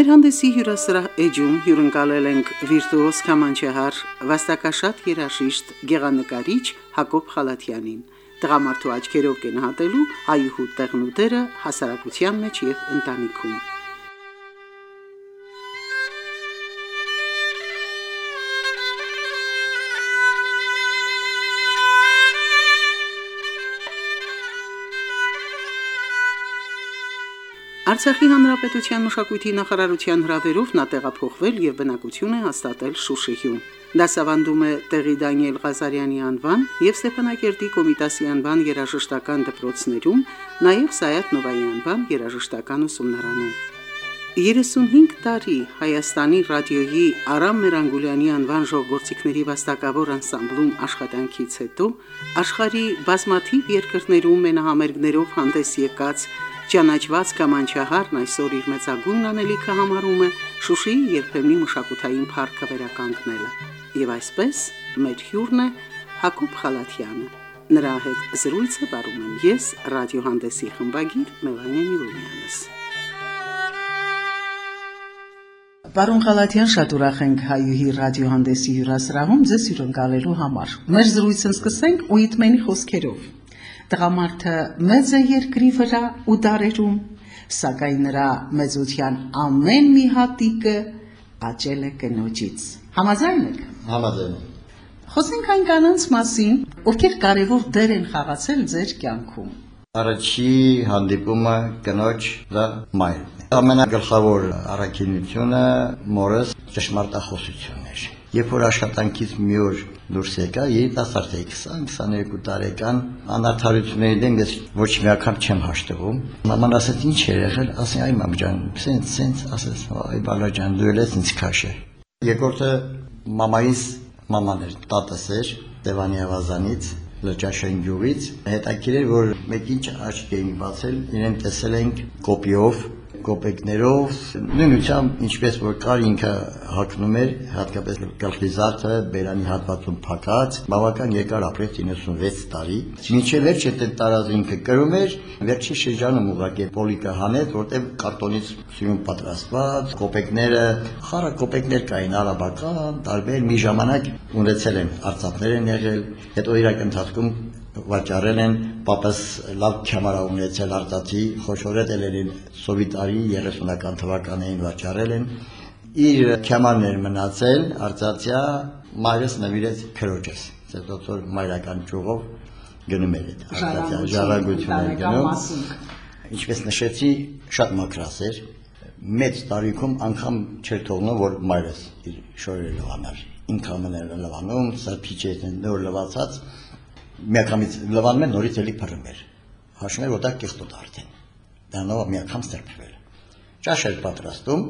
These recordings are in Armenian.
Մեր հանդեսի հյուրասրահ էջում հյուրընկալել ենք վիրտուոզ կամանչահար, վաստակաշատ երաժիշտ, գեղանկարիչ Հակոբ Խալաթյանին։ Տղամարդու աչքերով կնահատելու հայուհու տեղն ու դերը հասարակության մեջ եւ ընտանիքում։ Արցախի հանրապետության մշակույթի նախարարության հրավերով նա տեղափոխվել եւ բնակություն է հաստատել Շուշիում։ Դասավանդում է տեղի Դանիել Ղազարյանի անվան եւ Ստեփանակերտի Կոմիտասի անվան երաժշտական դպրոցներում, նաեւ Սայաթ Նովայի անվան երաժշտական ուսումնարանում։ 35 տարի Հայաստանի ռադիոյի Արամ Մերանգուլյանի անվան ժողովրդիկների վաստակավոր անսամբլում աշխատանքից հետո աշխարի բազմաթիվ երկրներում մենահամերգներով հանդես եկած Ճանաչված Կամանչահարն այսօր իր մեծագույն անելիքը համարում է Շուշիի երբեմնի մշակութային парքը վերականգնելը։ Եվ այսպես մեր հյուրն է Հակոբ Խալաթյանը։ Նրա հետ զրույցը վարում եմ ես, ռադիոհանդեսի խմբագիր Մելանե Միլոյանս։ Պարոն Խալաթյան, շատ ուրախ ենք հայուհի ռադիոհանդեսի հյուրասրահում ձեզ հյուրընկալելու համար։ Մեր զրույցն սկսենք Ուիտմենի խոսքերով։ Տղամարդը մեծ է երկրի վրա ու դարերում, սակայն նրա մեծության ամեն մի հատիկը աճել է կնոջից։ Համաձայն եք։ Համաձայն եմ։ Խոսենք այն կանանց մասին, ովքեր կարևոր դեր են խաղացել ձեր կյանքում։ Առաջի հանդիպումը կնոջ դա մայրն է։ Ամենագլխավոր առաքինությունը մորս ճշմարտախոսությունն էր։ Երբ որ աշխատանքից մի օր դուրս եկա, երիտասարդ էի 20-22 տարեկան, անարդարությունների դեմ ես ոչ մի անգամ չեմ հաշտվում։ Մաման ասաց ինչ է եղել, ասի այ մամ ջան, սենց սենց ասաց, այ բալա ջան, դու ես ինձ քաշը։ Երկրորդը մամայիս մաման էր, տատս էր, Տևանի ավազանից, Լճաշեն գյուղից։ Հետաքրիր էր, որ մեկ ինչ աչք էին բացել, իրեն տեսել ենք կոպիով կոպեկներով նույնությամբ ինչպես որ կար ինքը հակնում էր հատկապես գլխի զարդը բերանի հատվածում փակած բավական երկար ապրեց 96 տարի մինչև վերջ այդ տարածը ինքը կրում էր վերջի շրջանում ուղղակի պոլիկը հանեց որտեղ կարտոնից սյուն պատրաստված կոպեկները խառը կոպեկներ կային արաբական տարբեր մի ժամանակ ունեցել են արծաթներ են եղել հետո իրակ ընթացքում վաճառել են պապս լավ քամարա ունեցել արտացի խոշորել են սովետարի 30-ական թվականներին վաճառել են իր քամաններ մնացել արծաթյա մայրս նվիրեց քրոջս հետո որ մայրական ճյուղով գնում էր արտացյա ժառանգություն էր գնում ինչպես նշեցի շատ մակրաս էր մեծ տարիքում անգամ չէր թողնում որ մայրս իր շորերը լվանար ինքը ամեն լվանում սրբիչեր նոր լվացած միանգամից լվանում են նորից էլի փռում էր։ Հաշվում էր, դա կեղտոտ արդեն։ Դրանով միանգամ սրբվել։ Ճաշ էր պատրաստում,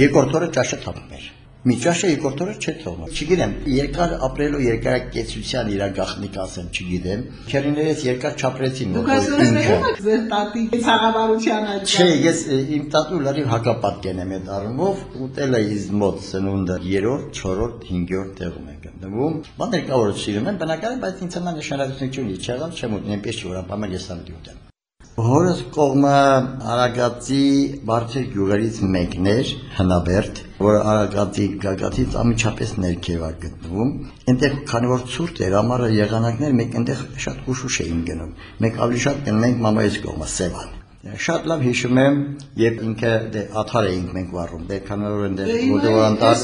երկրորդ օրը ճաշը թափում էր։ Մի ճաշը երկրորդ օրը չէ թողնում։ Չգիտեմ, երկար ապրելու երկարակեցության իր գախնիկ ասեմ, չգիտեմ։ Քերիներից երկար չապրեցին որ ինքը։ Ձեր տատի ցաղավարության այդ։ Չէ, ես իմ տատու լրիվ հակապատկեն եմ այդ առումով, ուտել է իզ մոտ սնունդը 3-րդ, 4-րդ, 5-րդ տեղում է գտնվում։ Բաներ կա որ սիրում եմ, բնակարան, բայց ինձ համար նշանակություն չի եղավ, չեմ ուտել, այնպես չի որ ապամել ես ամ դուտեմ։ Հորս կողմը Արագածի բարձր գյուղերից մեկն էր, Հնաբերդ, որ Արագածի գագաթից ամիջապես ներքև է գտնվում։ Այնտեղ քանի որ ցուրտ էր, ամառը եղանակներ մեկ այնտեղ շատ ուշուշ էին գնում։ Մենք ավելի շատ գնում մամայից կողմը Սևան։ Շատ լավ հիշում եմ, երբ ինքը դե աթար էինք մենք վառում, դե քանոր են դե որտեղ անտար։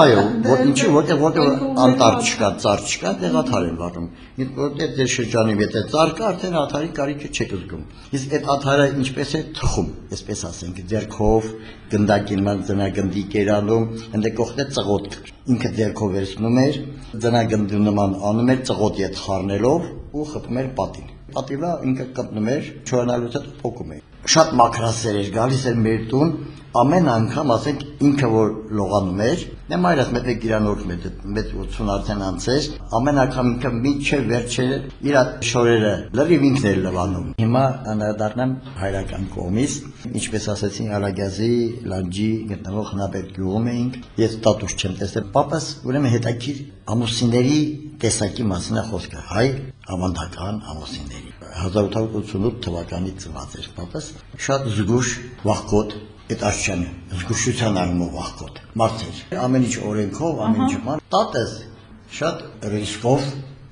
Այո, որ ինչի որտեղ որտեղ անտար չկա, ծառ չկա, դե աթար են վառում։ Իսկ որտեղ դե շրջանում եթե ծառ կա, արդեն աթարի կարիքը չեք զգում։ Իսկ այդ աթարը ինչպես է թխում, այսպես ասենք, ձերքով, գնդակին ման ծնագնդի կերանում, ընդ կողքն է ծղոտ։ Ինքը ձերքով վերցնում էր, ծնագնդի նման անում էր ծղոտի հետ խառնելով ու խփում էր պատին պատիվը ինքը կպնում էր, չորանալուց հետ փոկում էր։ Շատ մակրասեր էր, գալիս էր մեր տուն, ամեն անգամ ասենք ինքը որ լողանում էր, դե մայրս մեծ գիրանորդ մեծ մեծ 80 արդեն անցեր, ամեն անգամ ինքը միջև վերջը իր շորերը լրիվ ինքն էր լվանում։ Հիմա անդրադառնամ հայրական կողմից, ինչպես ասեցին Ալագազի, Լանջի գտնվող հնապետ գյուղում էինք, ես տատուս չեմ տեսել, papas ուրեմն հետաքրիր ամուսինների տեսակի մասին է խոսքը, հայ ավանդական ամուսինների 1888 թվականի ծնված էր papas, շատ զգուշ վախկոտ այդ աշճանը զգուշության առումով աղքոտ մարդեր ամեն ինչ օրենքով ամեն ինչ ման տատես շատ ռիսկով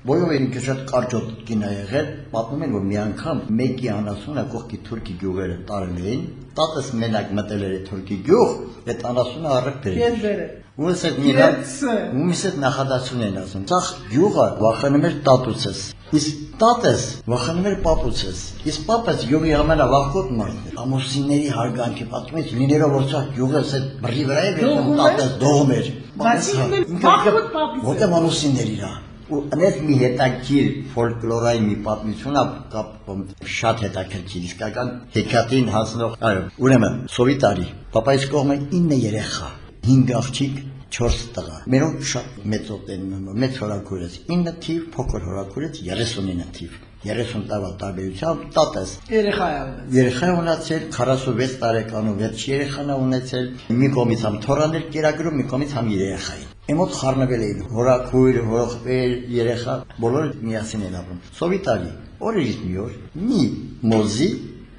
Ոյով ինքը շատ կարճոտ կինա եղել, պատմում են, որ մի անգամ մեկի անասունը կողքի թուրքի գյուղերը տարել էին, տատս մենակ մտել էր թուրքի գյուղ, այդ անասունը առեք բերել։ Ոնց է մի ումիս է նախադասություն են ասում։ Ցախ յուղը վախենում էր տատուցս։ Իսկ տատես վախենում էր պապուցս։ Իսկ պապս յուղի ամենավախկոտ մարդն էր։ Ամուսինների հարգանքի պատմից լինելով որ ցախ յուղը սա բրի վրա էր, տատես դողում էր։ Բայց վախկոտ պապից։ Որտեղ ամուսիններ իրա ու այնպես մի հետաքրիր ֆոլկլորային մի պատմություն կապ շատ հետաքրքիր իսկական հեքիաթին հասնող այո ուրեմն սովետարի պապայից կողմը 9 երեխա 5 աղջիկ 4 տղա։ Մերոնք շատ մեծոտ են, մեծ հորակուրից։ 9 թիվ, փոքր հորակուրից 39 թիվ։ 30 տարվա տարբերությամբ տատես երեխա ունեցել։ Երեխա ունեցել 46 տարեկանու վերջ երեխան ունեցել, մի կողմից համ թորանել կերակրում, մի կողմից համ երեխային։ Էմոտ խառնվել էին հորակույր, հորոխբեր, երեխա, բոլորը միասին են ապրում։ Սովետարի օրերից մի օր մի մոզի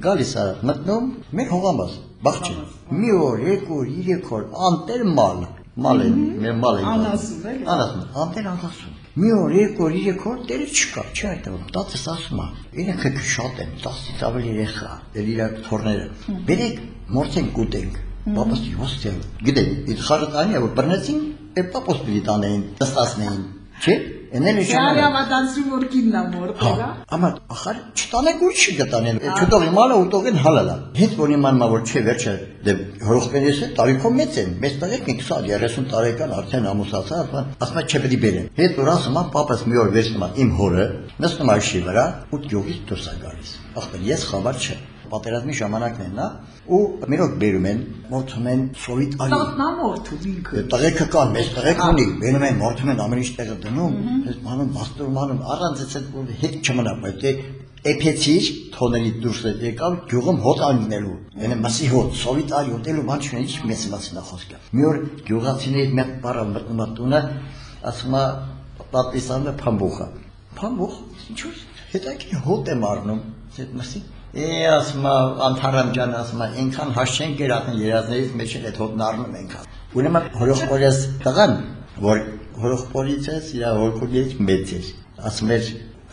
գալիս է մտնում մեր հողամաս, բախչի։ Մի օր, երկու օր, երեք օր, անտեր մալ մալ են, մեր մալ են։ Անասուն էլի։ Անասուն, անտեր անասուն։ Մի օր, երկու օր, երեք օր դերը չկա, չի այդտեղ։ Տատս ասում է, քեք շատ են, 10-ից ավելի երեխա, դեր իրար թորները։ Բերեք, մորցենք կուտենք։ Պապաս յոստել։ Գիտեք, այդ խարտանի որ բռնեցին, է պապոս պիտի տանեին, տստասնեին։ Չէ՞։ Էնել է Շարի շանը։ ավատանցու որ կիննա մորտելա։ Ամա ախար չտանեք ու չգտանեն։ Չտող իմալը ուտողեն հալալա։ Հետ որ իմանա որ չէ վերջը դե հորոխներս է տարիքով մեծ են։ Մեծ տղեկ 20 30 տարեկան արդեն ամուսացած, ասма չէ պետք է բերեն։ Հետ որ ասում ա պապաս մի օր վերցնում իմ հորը, նստում ա շի վրա ու գյուղից դուրս ա գալիս։ Ախր ես խաբար չէ պատերազմի ժամանակն են նա ու մերոք բերում են մորթում են սովիտ ալի Տատնամորթու ինքը։ տղեկը կան, մեծ տղեկ ունի, բերում են, մորթում են ամեն ինչ տեղը դնում, ես մանում, բաստուրում անում, առանց էս այդ հետ չմնա, բայց դե էփեցիր թոների դուրս է եկավ գյուղում հոտ աննելու։ Ենե մասի հոտ, սովիտ ալի ուտելու բան չունի, ինչ մեծ մասնա խոսքը։ Մի օր գյուղացիների մեկ բառը մտնում ա տունը, ասում է պատիսանը փամբուխը։ Փամբուխ, ինչու՞ հետաքրի հոտ եմ առնում, այդ մասի Է ասում Անթարամ ջան ասում այնքան հաշ չեն գերատն երազներից մեջ էլ այդ հոտն առնում ենք։ Ուրեմն հորոխորես տղան, որ հորոխորից է, իր հորքուրից մեծ էր։ Ասում էր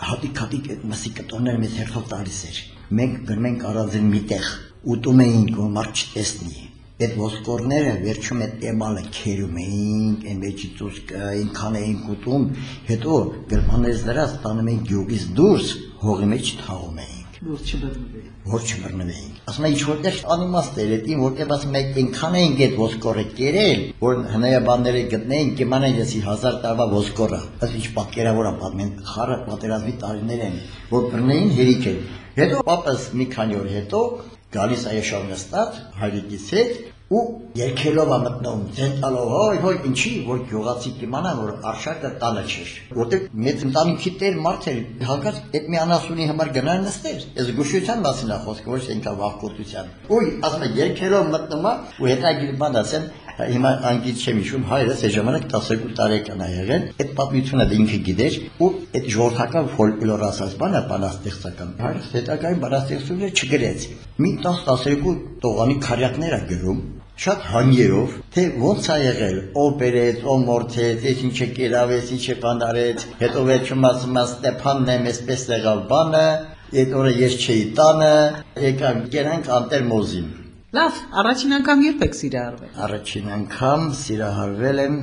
հատիկ հատիկ այդ մասի կտորները մեզ հերթով տալիս էր։ Մենք գնում ենք առանձին մի տեղ, ուտում էինք, որ մարդ չտեսնի։ Այդ ոսկորները վերջում այդ տեմալը քերում էինք, այն մեջի ծուսկը այնքան էինք ուտում, հետո գրմաներս դրած տանում էինք գյուղից դուրս, հողի մեջ թաղում էինք Որ չբռնվի։ որ չմռնվեին։ Ասում է ինչ որտեղ անիմաստ էր, դա որտեղ ասում է այնքան էին այդ ոսկորը կերել, որ հնայաբանները գտնեին կիմանան եսի 1000 տարվա ոսկորը։ Այս ինչ պատկերավոր է պատմեն, խառը պատերազմի տարիներ են, որ բռնեին հերիք են։ Հետո պապս մի քանի օր հետո գալիս է շարնստած հայրիկից հետ ու երկելով է մտնում ցենտալով հոյ հոյ ինչի որ գյուղացի կիմանան որ արշակը տանը չէր որտեղ մեծ ընտանիքի տեր մարդ էր հանկարծ այդ մի անասունի համար գնալ նստեր այս գուշության մասին է խոսքը ոչ այնքան վախկոտության ուй ասում է երկելով մտնում ու հետագիր բան ասեն հիմա անգից չեմ հիշում հայրս այդ ժամանակ 12 տարեկան է եղել այդ պատմությունը դա ինքը գիտեր ու այդ ժողովրդական ֆոլկլոր ասած բանը բանաստեղծական հայրս հետագային բանաստեղծությունը չգրեց մի 10-12 տողանի քարյակներ է գրում շատ հանգերով, թե ոնց է եղել, ով բերեց, ով մորթեց, ես ինչ է կերավեց, ինչ է բանարեց, հետո վերջում ասում է Ստեփանն եմ, այսպես եղավ բանը, Այդ օրը ես չէի տանը, եկան գերանք անտեր մոզին։ Լավ, առաջին անգամ երբ եք սիրահարվել։ Առաջին անգամ սիրահարվել եմ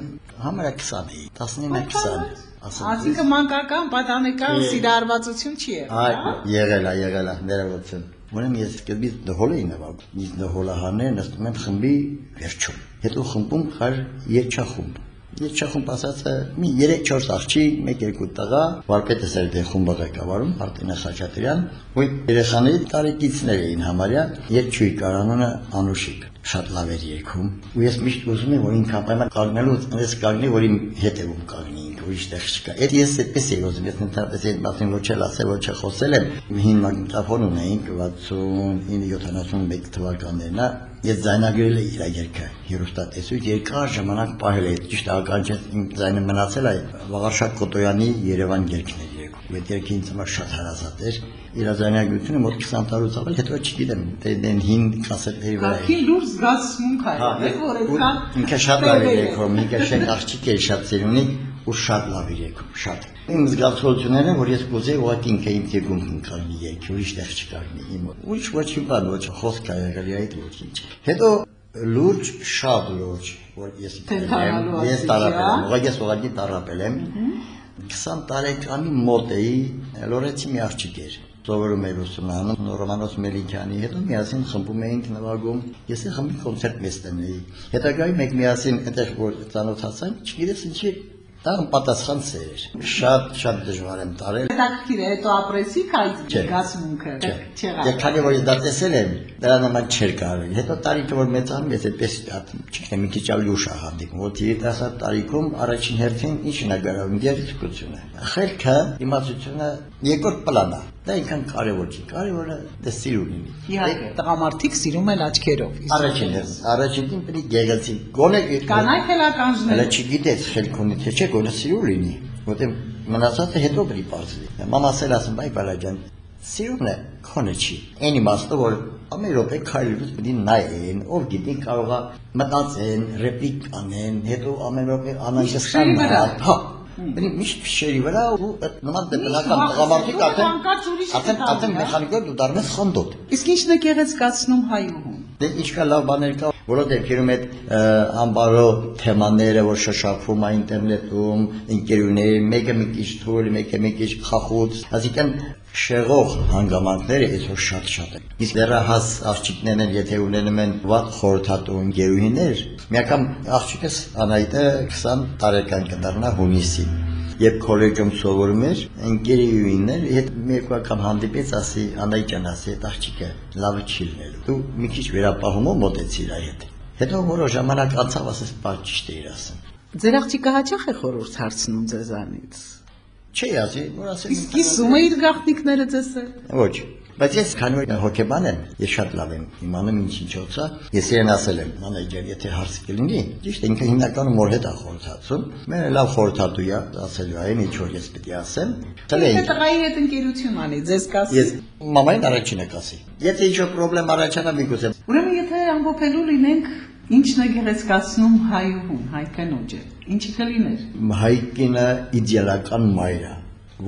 համարը 20-ի, 19-20։ Այսինքն մանկական, պատանեկան սիրահարվածություն չի եղել։ Այ հա? եղել է, եղել է, ներողություն։ Ուրեմն ես սկզբից դհոլ էի նվագում։ Իսկ դհոլահանները նստում են խմբի վերջում։ Հետո խմբում կար երջախումբ։ Երջախումբ ասածը մի 3-4 աղջի, 1-2 տղա, վարպետս էր դե խումբը ղեկավարում, Արտինե Խաչատրյան, ու երեխաների տարեկիցներ էին համարյա, երգչուի կարանունը Անուշիկ շատ լավ էր երգում ու ես միշտ ուզում եմ որ ինքն ապայման կանգնելու այնպես կանգնի որ իմ հետևում կանգնի ինքը ուրիշ տեղ չկա այդ ես այդպես էի ուզում ես ընդհանրապես այդ մասին ոչ էլ ասել ոչ էլ խոսել եմ հին մագնիտոֆոն ունեինք 69-71 թվականներն է ես ձայնագրել էի իր երգը հերոստատեսույթ երկար ժամանակ պահել էի ճիշտ ականջս իմ ձայնը մնացել է Վաղարշակ Կոտոյանի Երևան երգներ երգում այդ երգը ինձ համար շատ հարազատ էր իր ձայնագրությունը մոտ 20 տարուց ավել հետո չգիտեմ դե դեն հին կասետների վրա Հակի լուրջ զգացմունք Հա, ա, որ այդքան ինքը շատ լավ էր երգում, ինքը շենք աղջիկ էր շատ սիրունի ու շատ լավ երգում, շատ։ Իմ զգացողությունները, որ ես կուզեի ուղղակի ինքը իմ թեկում կնկարնի երգի, ուրիշ տեղ չկարնի իմ։ Ուրիշ ոչ մի բան, ոչ խոսք ա եղել այդ ոչինչ։ Հետո լուրջ, շատ լուրջ, որ ես Թենթանալու ես ասեցի, տարապել եմ, ուղղակի ես ուղղակի տարապել եմ։ 20 տարեկանի մոտ էի, Լորեցի մի աղջիկ էր սովորում էր ուսումնանում Ռոմանոս Մելիքյանի հետ ու միասին խմբում էինք նվագում ես էլ խմբի կոնցերտ մեծ տնեի հետագայում մեկ միասին այնտեղ որ ծանոթացանք չգիտես ինչի դա պատասխան էր շատ շատ դժվար եմ տարել Հետաքրքիր է, հետո ապրեսիք այդ զգացմունքը։ Չեղավ։ Եվ քանի որ դա տեսել եմ, դրա նման չէր կարելի։ Հետո տարիքը որ մեծանում ես այդպես չգիտեմ, մի քիչ ավելի ուշ ա հանդիպում։ Որ երիտասարդ տարիքում առաջին հերթին ի՞նչն է գրավում գերիշխությունը։ Խելքը, իմացությունը երկրորդ պլան է։ Դա ինքան կարևոր չի։ Կարևորը դա սիրուն լինի։ Իհարկե, տղամարդիկ սիրում են աչքերով։ Առաջին հերթ, առաջին պետք է գեղեցիկ։ Գոնե Կանայք էլ ականջներ։ Հələ չգիտես խելքունի թե չէ գոնե սիրուն լինի։ Որտեղ մնացածը հետո է բարձրի։ Մամաս էլ ասում բայ բալաջան սիրուն է քոնը չի։ Այն իմաստը որ ամեն րոպե քայլելուց պետք է նայեն, ով գիտի կարողա մտածեն, ռեպլիկ անեն, հետո ամեն րոպե Շերի վրա։ Հա, Բնի միշտ շերի վրա ու այդ նման դեպնական վախ, տղամարդիկ դու արդեն արդեն արդեն հա։ մեխանիկով դու դառնես խնդոտ։ Իսկ ինչն է գեղեցկացնում հայուհուն։ Դե ինչ կա լավ բաներ կա, որոց դեպքերում այդ ը, ամբարո թեմաները, որ շշակվում է ինտերնետում, ընկերուների, մեկը մի քիչ թույլ, մեկը մի քիչ խախուց, այսինքն շեղող հանգամանքները այսօր շատ-շատ են։ Իսկ դեռահաս աղջիկներն են, եթե ունենում են վատ խորհրդատու ընկերուհիներ, մի անգամ աղջիկս Անահիտը 20 տարեկան կդառնա հունիսին Երբ քոլեջում սովորում էր, ընկերուհիներ հետ մի երկու անգամ հանդիպեց, ասի Անայի ջան, ասի այդ աղջիկը լավը չի լինելու։ Դու մի քիչ վերապահումով մոտեցիր իր հետ։ Հետո որոշ ժամանակ անցավ, ասես բար ճիշտ էր ասում։ Ձեր աղջիկը հաճախ է խորհուրդ հարցնում ձեզանից։ Չի ասի, որ ասի։ Իսկ կիսում է իր գաղտնիքները հետ։ Ոչ։ Բայց ես քանի որ հոկեբան եմ, ես շատ լավ եմ իմանում ինչ ինչոց է։ Ես իրեն ասել եմ, մանեջեր, եթե հարց կլինի, ճիշտ է, ինքը հիմնականում մոր հետ է խորհրդացում։ Մերը լավ խորհրդատու է, ասելու այն ինչ որ ես է ասեմ։ էի։ տղայի հետ ընկերություն անի, ձեզ կասի։ Ես մամային առաջինը կասի։ Եթե ինչ-որ խնդրեմ առաջանա միգուցե Ուրեմն եթե ամփոփելու լինենք, ինչն է գեղեցկացնում հայուհուն, հայ կնոջը։ Ինչի կլիներ։ հայկինը իդեալական մայր է։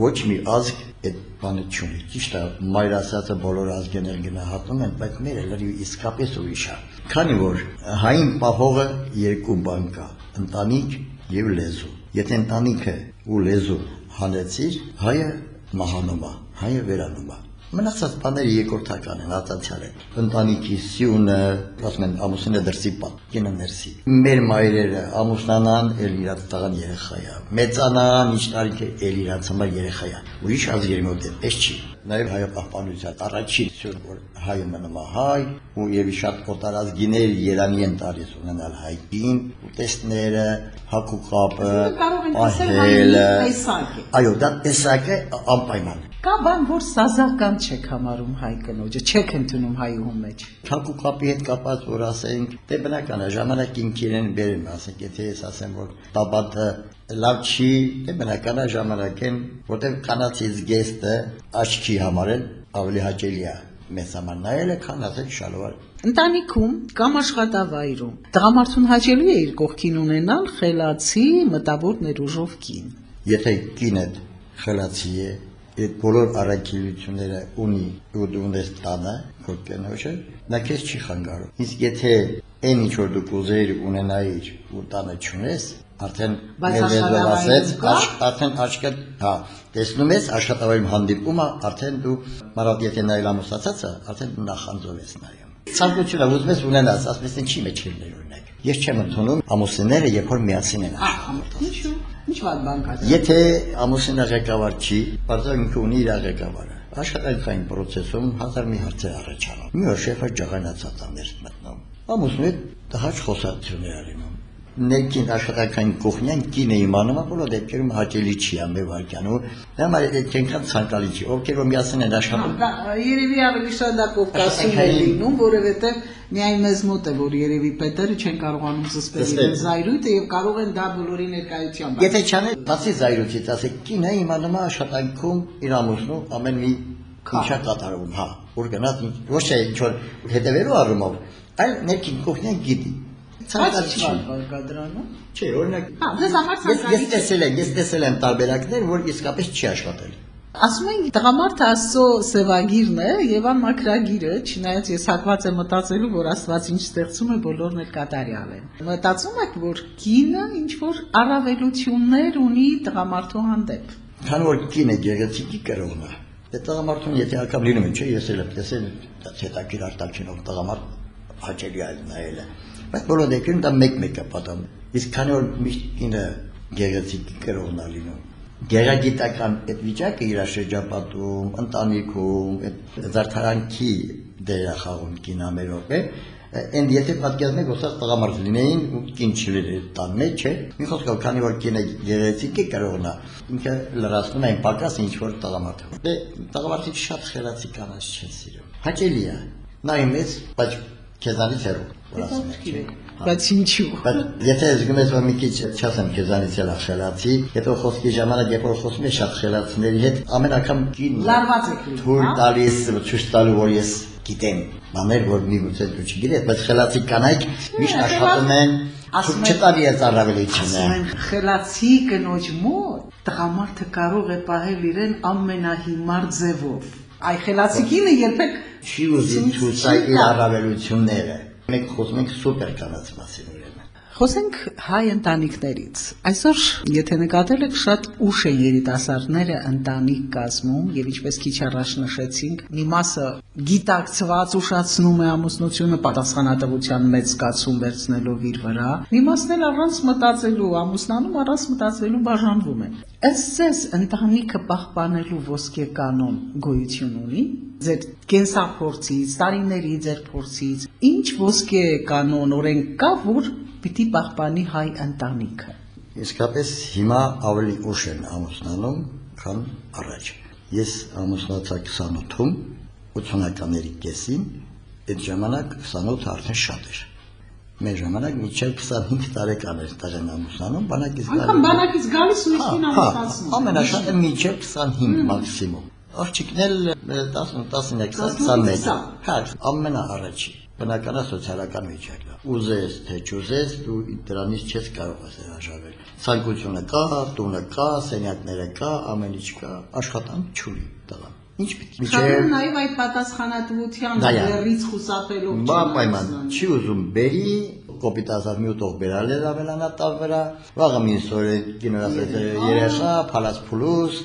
Ոչ մի ազգ այդ բանը չունի։ Ճիշտ է, մայր ասածը բոլոր ազգերն գնահատում են, բայց մերը լրիվ իսկապես ուրիշ է։ Քանի որ հային պահողը երկու բան կա՝ ընտանիք եւ լեզու։ Եթե ընտանիքը ու լեզու հանեցիր, հայը մահանում է, հայը վերանում է։ Մնացած բաները երկրորդական են, ածացյալ են։ Ընտանիքի սյունը, ասում են ամուսինը դրսի պատ, կինը ներսի։ Մեր մայրերը ամուսնանան, ել իրաց տղան երեխա է։ Մեծանան, ինչ տարիք է, ել իրաց համար երեխա է։ Ուրիշ ազգերի մոտ էպես չի։ Նաև հայապահպանության առաջին սյուն, որ հայը մնում է հայ, ու եւ շատ կոտարազգիներ Երանի են տալիս ունենալ հայկին, ուտեստները, հակուկապը, պահելը։ Այո, դա տեսակ է անպայման։ Կա բան, որ սազական չեք համարում հայ կնոջը, չեք ընդունում հայուհու մեջ։ Թակու կապի հետ կապած որ ասենք, դե բնական է, ժամանակին իրեն բերեմ, ասենք, եթե ես ասեմ, որ տաբատը լավ չի, դե բնական է ժամանակին, որտեղ կանացի զգեստը աչքի համարել ավելի հաճելի է մեզ համար նայելը, քան ասել շալվար։ Ընտանիքում կամ աշխատավայրում տղամարդուն հաճելի է իր կողքին ունենալ խելացի, մտավոր ներուժով կին։ Եթե կինդ խելացի է, այդ բոլոր առաքելությունները ունի ու դու ունես տանը քո կենոջը նա քեզ չի խանգարում իսկ եթե այն ինչ որ դու կուզեիր ունենայիր ու տանը չունես արդեն ներվերով ասեց արդեն աչքը հա տեսնում ես աշխատավայրում հանդիպումը արդեն դու մարդ եթե նայել ամուսացածը արդեն նախանձով ես նայում ցանկությունը ուզում ես ունենաս ասես ինչի մեջ օրինակ ես չեմ ընդունում ամուսինները երբ որ միասին են աշխատում Ինչու՞։ Ինչ վատ բան կա։ Եթե ամուսինը ղեկավար չի, բարձր ինքը ունի իր ղեկավարը։ Աշխատանքային process-ում հազար մի հարց է առաջանում։ Մի օր շեֆը ջղայնացած է ներս մտնում։ Ամուսինը տհաճ խոսակցություն է անում։ Ներքին աշխատանքային կողմյան կինը իմանում է, բոլոր դեպքերում հաճելի չի ամեն վարքյանը։ Համար այդ կենքան ցանկալի չի։ Ովքեր որ միասին են աշխատում, Դա երևի ավելի շատ դա կովկասում է լինում, որովհետև միայն մեզ մոտ է, որ երևի պետերը չեն կարողանում զսպել իրենց զայրույթը եւ կարող են դա բոլորի ներկայությամբ։ Եթե չանեն, բացի զայրույթից, ասեք, կինը իմանում է աշխատանքում իր ամուսնու ամեն մի քիչա կատարում, հա, որ գնաց ոչ թե ինչ որ հետևելու առումով, այլ ներքին կողմյան գիտի։ Բայց Ցանկացի ինչ չի։ վատ բան կա դրանում։ Չէ, օրինակ Հա, դες համար ցանկալի ես տեսել եմ, ես տեսել եմ տարբերակներ, որ իսկապես չի աշխատել։ Ասում են տղամարդը Աստծո սևագիրն է եւ ան մակրագիրը, չնայած ես հակված եմ մտածելու, որ Աստված ինչ ստեղծում է, բոլորն էլ կատարյալ են։ Մտածում եք, որ կինը ինչ որ առավելություններ ունի տղամարդու հանդեպ։ Քանի որ կինը գեղեցիկի կրողն է։ Դե տղամարդուն եթե ակամ լինում է, չէ, ես էլ եմ տեսել դա հետաքրիր արտաքինով տղամարդ հաճելի այլ նայելը։ Բայց բոլոր դեպքերում դա մեկ-մեկ է պատահում։ Իսկ քանի որ միշտ կինը գեղեցիկի կրողն է լինում, գեղագիտական այդ վիճակը իր շրջապատում, ընտանիքում, այդ զարդարանքի դեր է խաղում կինամերով է, Էն եթե պատկերացնեք, ոսած տղամարդ լինեին ու կին չլիներ տան մեջ, չէ։ Մի խոսքով, քանի որ կինը գեղեցիկ է կրողնա, ինքը լրացնում է այն պակաս ինչ որ տղամարդը։ Դե տղամարդի շատ խելացի կանաչ չեն սիրում։ Հաճելի է։ Նայում ես, բայց քեզանից հեռու, ասում եք։ Բայց ինչու։ Բայց եթե զգում ես, որ մի քիչ չասեմ քեզանից էլ խելացի, հետո խոսքի ժամանակ երբ որ խոսում ես շատ խելացիների հետ, ամեն անգամ կին Լարված եք թույլ հա? տալիս, ցույց տալու, որ ես գիտեմ բաներ, որ միգուցե դու չգիտես, բայց խելացի կանայք միշտ աշխատում են ասում են- չտալի այս առավելությունը։ Ասում են խելացի կնոջ մոտ տղամարդը կարող է պահել իրեն ամենահիմար ձևով։ Այ խելացի կինը երբեք Չի ուզում ցույց տալ իր առավելությունները։ Մենք խոսում ենք սուպեր կանած մասին ուրեմն։ Խոսենք հայ ընտանիքներից։ Այսօր, եթե նկատել եք, շատ ուշ են երիտասարդները ընտանիք կազմում եւ ինչպես քիչ առաջ նշեցինք, մի մասը գիտակցված ուշացնում է ամուսնությունը պատասխանատվության մեծ զգացում վերցնելով իր վրա, մի մասն էլ առանց մտածելու, ամուսնանում առանց մտածելու բաժանվում են։ Ըստ ընտանիքը պահպանելու ոսկե կանոն գոյություն ունի ձեր կենսափորձից, տարիների ձեր փորձից, ինչ ոսկե կանոն օրենք կա, որ պիտի պահպանի հայ ընտանիքը։ Իսկապես հիմա ավելի ուշ են ամուսնանում, քան առաջ։ Ես ամուսնացա 28-ում, 80-ականների կեսին, այդ ժամանակ 28 արդեն շատ էր։ Մեր ժամանակ միջև 25 տարեկան էր տղեն ամուսնանում, բանակից Անկամ բանակից գալիս ու Հա, իսկին հա, ամուսնացնում։ ամենաշատը միջև 25 մաքսիմում։ Աղջիկներ 10, 13, 21։ Հա, ամենաառաջի։ Բնական է սոցիալական վիճակը։ Ուզես թե չուզես, դու դրանից չես կարող հրաժարվել։ Ցանկությունը կա, տունը կա, սենյակները կա, ամեն ինչ կա, աշխատանք չունի տղան։ Ինչ պիտի միջև նայվ այդ պատասխանատվության դերից խուսափելով Բա չեն պայման, չի ուզում բերի, կոպիտ ասած մյուտող բերալ էր ավելանատավ վրա, վաղը մինչ օրը կինորասես երեխա, փալած փուլուս,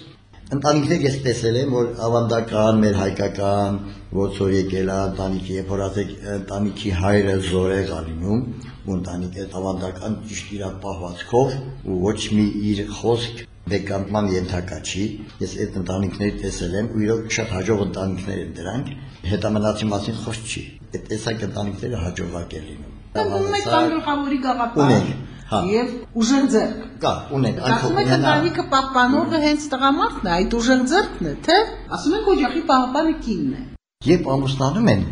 ընտանիքներ ես տեսել եմ, որ ավանդական, մեր հայկական, ոնց որ եկել է ընտանիքի, երբ որ ասեք ընտանիքի հայրը զորեղ ալինում, ու ընտանիքը ավանդական ճիշտ իր պահվածքով ու ոչ մի իր խոսք դեկամտման ենթակա չի։ Ես այդ ընտանիքների տեսել եմ ու իրոք շատ հաջող ընտանիքներ են դրանք։ Հետամնացի մասին խոսք չի։ Այդ տեսակ ընտանիքները հաջողակ է լինում։ Տանում եք կան գլխավորի գաղափար Ունենք, հա։ եւ ուժեղ ձեռք։ Կա, ունենք, Ասում եք ընտանիքը պահպանողը հենց տղամարդն է, այդ ուժեղ ձեռքն է, թե? Ասում եք օջախի պահապանը կինն է։ Երբ ամուսնանում են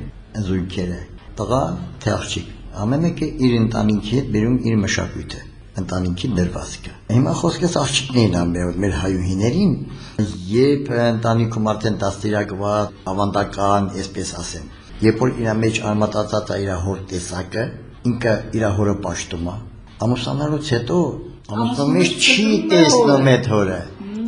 զույգերը, տղա թե աղջիկ, ամեն մեկը իր ընտանիքի հետ բերում իր մշակույթը, ընտանիքի դրվածքը։ Հիմա խոսքս աղջիկներին ա մեր հայուհիներին, երբ ընտանիքում արդեն դաստիարակված, ավանդական, այսպես ասեմ, երբ որ իր մեջ արմատացած է իր հոր տեսակը, ինքը իր հորը պաշտում է։ Ամուսնանալուց հետո ամուսնու մեջ չի տեսնում այդ հորը։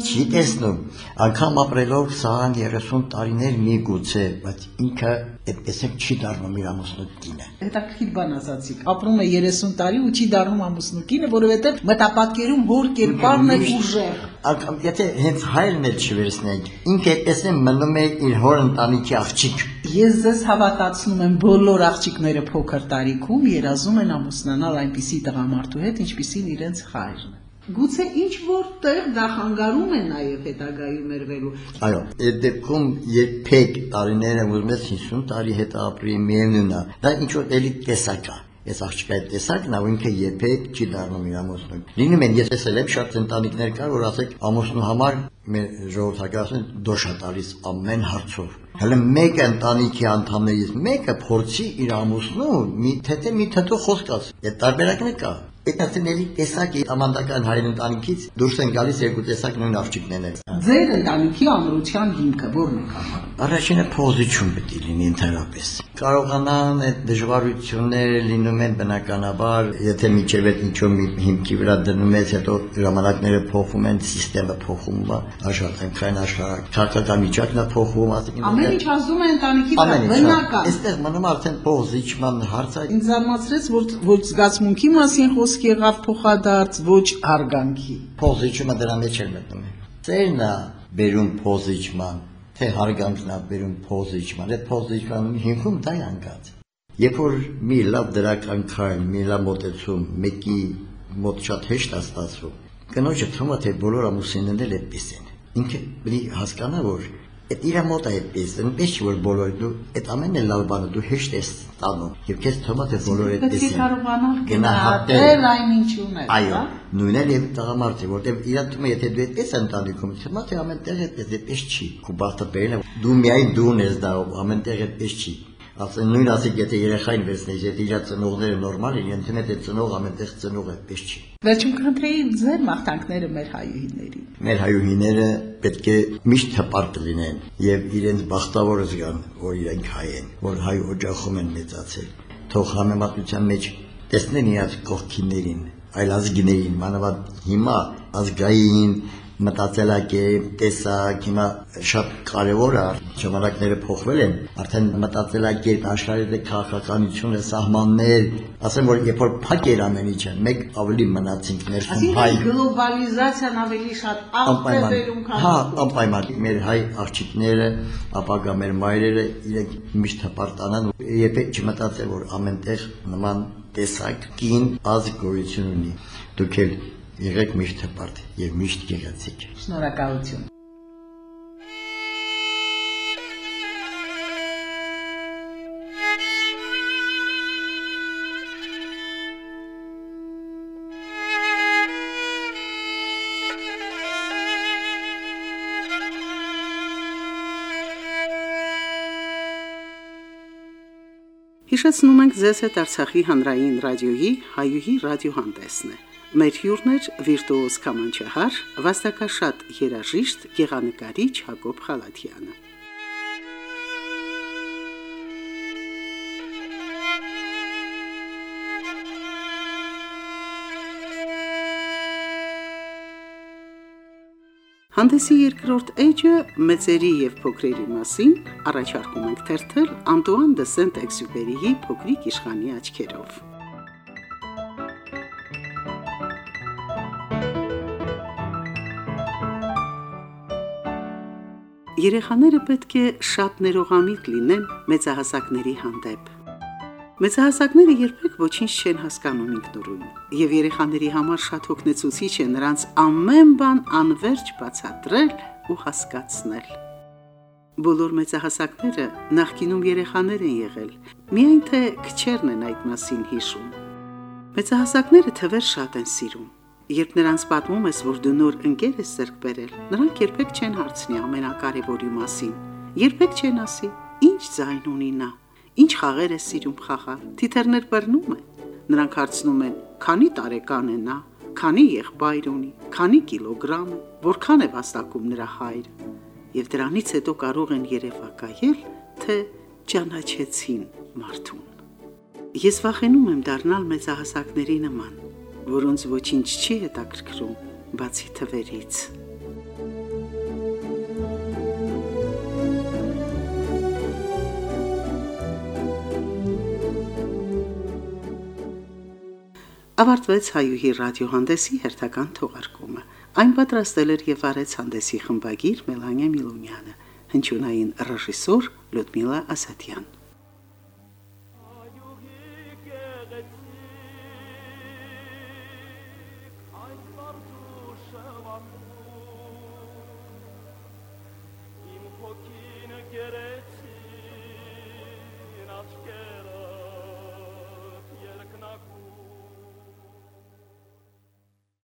չի տեսնում։ Անկամ ապրելով 20-30 տարիներ միգուցե, բայց ինքը այդպես էլ չի դառնում իր ամուսնու կինը։ Հետաքրքիր բան ասացիք։ Ապրում է 30 տարի ու չի դառնում ամուսնու կինը, որովհետև մտապատկերում հոր կերպարն է ուժեղ։ Անկամ եթե հենց հայրն էլ չվերցնենք, ինքը այդպես է մնում է իր հոր ընտանիքի աղջիկ։ Ես ձեզ հավատացնում եմ, բոլոր աղջիկները փոքր տարիքում երազում են ամուսնանալ այնպիսի տղամարդու հետ, ինչպիսին իրենց հայրն է։ Գուցե ինչ որտեղ դա խանգարում է նաև հետագայում երվելու։ Այո, այդ դեպքում երբեք տարիները ուզում ես 50 տարի հետ ապրի միևնույնն է։ Դա ինչ որ էլի տեսակ է։ Այս աղջիկը այդ տեսակն ու ինքը երբեք չի դառնում իր ամուսնուն։ Լինում են, ես տեսել եմ շատ ընտանիքներ կար, որ ասեք ամուսնու համար մեր ժողովրդական դոշա տալիս ամեն հարցով։ Հələ մեկ ընտանիքի անդամներից մեկը փորձի իր ամուսնու մի թեթե մի թեթու խոսք ասի։ Այդ տարբերակն է կա։ Այդ ասենելի տեսակի ամանդական հայր ընտանիքից դուրս են գալիս երկու տեսակ նույն աղջիկներն են։ Ձեր ընտանիքի ամրության հիմքը ո՞րն է կամարը։ Առաջինը փոզիչում պետք է լինի ընդհանրապես։ Կարողանան այդ դժվարությունները լինում են բնականաբար, եթե միջև այդ ինչ որ մի հիմքի վրա դնում ես, հետո ժամանակները փոխվում են, համակարգը փոխվում է, աշխատանքային աշխարհ, քաղաքական միջակն է փոխվում, ասենք։ Ամեն ինչ ազդում է ընտանիքի վրա, բնական։ Այստեղ մնում արդեն փոզիչման հարցը։ Ինձ զարմացրեց, որ ոչ զգացմունքի մասին խոսք եղավ փոխադարձ, ոչ հարգանքի։ Փոզիչումը դրա մեջ էլ մտնում է։ Ծերն է բերում փոզիչման, թե հարգանքն է բերում փոզիչման։ Այդ փոզիչման հիմքում դա է անկած։ Երբ որ մի լավ դրական քայլ, մի լավ մոտեցում, մեկի մոտ շատ հեշտ է ստացվում, կնոջը թվում է թե բոլոր ամուսիններն էլ այդպես են։ Ինքը պետք է հասկանա, որ այդ իր մոտ է այդպես, այնպես չի որ բոլորը դու այդ ամենն է լավ բանը դու հեշտ ես ստանում։ Եվ քեզ թվում է թե բոլորը այդպես են։ Գնահատել գնահատել այն ինչ ուներ։ Այո, հա? նույնն էլ եւ տղամարդը, որտեվ իրան թվում է եթե դու այդպես ընտանիքում, թվում է թե ամենտեղ այդպես այդպես չի։ Քո բախտը բերել է, դու միայն դու ես դա, ամենտեղ այդպես չի։ Ասեն նույն ասիկ եթե երեխային վերցնես, եթե իր ծնողները նորմալ են, է թե ծնող ամենտեղ ծնող այդպես չի։ Վերջում կընտրեի ձեր մաղթանքները մեր հայուհիներին։ Մեր հայուհիները պետք է միշտ հպարտ լինեն եւ իրենց բախտավոր զգան, որ իրենք հայ են, որ հայ օջախում են մեծացել։ Թող համեմատության մեջ տեսնեն իրաց կողքիներին, այլ ազգիներին, մանավանդ հիմա ազգային մտածելակերպ, տեսակ, հիմա շատ կարևոր է, ժամանակները փոխվել են, արդեն մտածելակերպ, աշխարհի քաղաքականությունը, սահմաններ, ասեմ որ երբ որ փակ էր ամեն ինչը, մեկ ավելի մնացինք ներսում հայ Այսինքն գլոբալիզացիան ավելի շատ աղբերում քան հա անպայման մեր հայ աղջիկները ապագա մեր մայրերը իրենք միշտ հպարտանան երբեք չմտածել որ ամենտեղ նման տեսակ կին ազգ գոյություն ունի դուք էլ եղեք միշտ հպարտ եւ միշտ գեղեցիկ Շնորհակալություն։ Հիշեցնում ենք ձեզ հետ Արցախի հանրային ռադիոյի հայուհի ռադիոհանդեսն է։ Մեր հյուրն էր վիրտուոզ կամանչահար, վաստակաշատ երաժիշտ, գեղանկարիչ Հակոբ Խալաթյանը։ Հանդեսի երկրորդ էջը մեծերի եւ փոքրերի մասին առաջարկում ենք թերթել Անտուան դե Սենտ-Էքսյուպերիի փոքրիկ իշխանի աչքերով։ Երեխաները պետք է շատ ներողամիտ լինեն մեծահասակների հանդեպ։ Մեծահասակները երբեք ոչինչ չեն հասկանում ինքնուրույն, եւ երեխաների համար շատ հոգնեցուցիչ է նրանց ամեն բան անverջ բացատրել ու հասկացնել։ Բոլոր մեծահասակները նախկինում երեխաներ են եղել, միայն թե քչերն են այդ մասին հիշում։ Մեծահասակները թվեր շատ են սիրում։ Երբ նրանց պատմում ես, որ դու նոր ընկեր ես ձեռք բերել, նրանք երբեք չեն հարցնի ամենակարևորի մասին։ Երբեք չեն ասի. «Ինչ ձայն ունի նա, ինչ խաղեր է սիրում խաղալ»։ Թիթեռներ բռնում է։ Նրանք հարցնում են. «Քանի տարեկան է նա, քանի եղբայր ունի, քանի կիլոգրամ որքան է վաստակում նրա հայրը»։ Եվ դրանից հետո կարող են երևակայել, թե ճանաչեցին մարդուն։ Ես վախենում եմ դառնալ մեծահասակների նման, որոնց ոչինչ չի հետաքրքրում բացի թվերից։ Ավարտվեց հայուհի ռադիոհանդեսի հերթական թողարկումը։ Այն պատրաստել էր եւ արեց հանդեսի խմբագիր Մելանիա Միլոնյանը, հնչյունային ռեժիսոր Լյուդմիլա Ասատյան։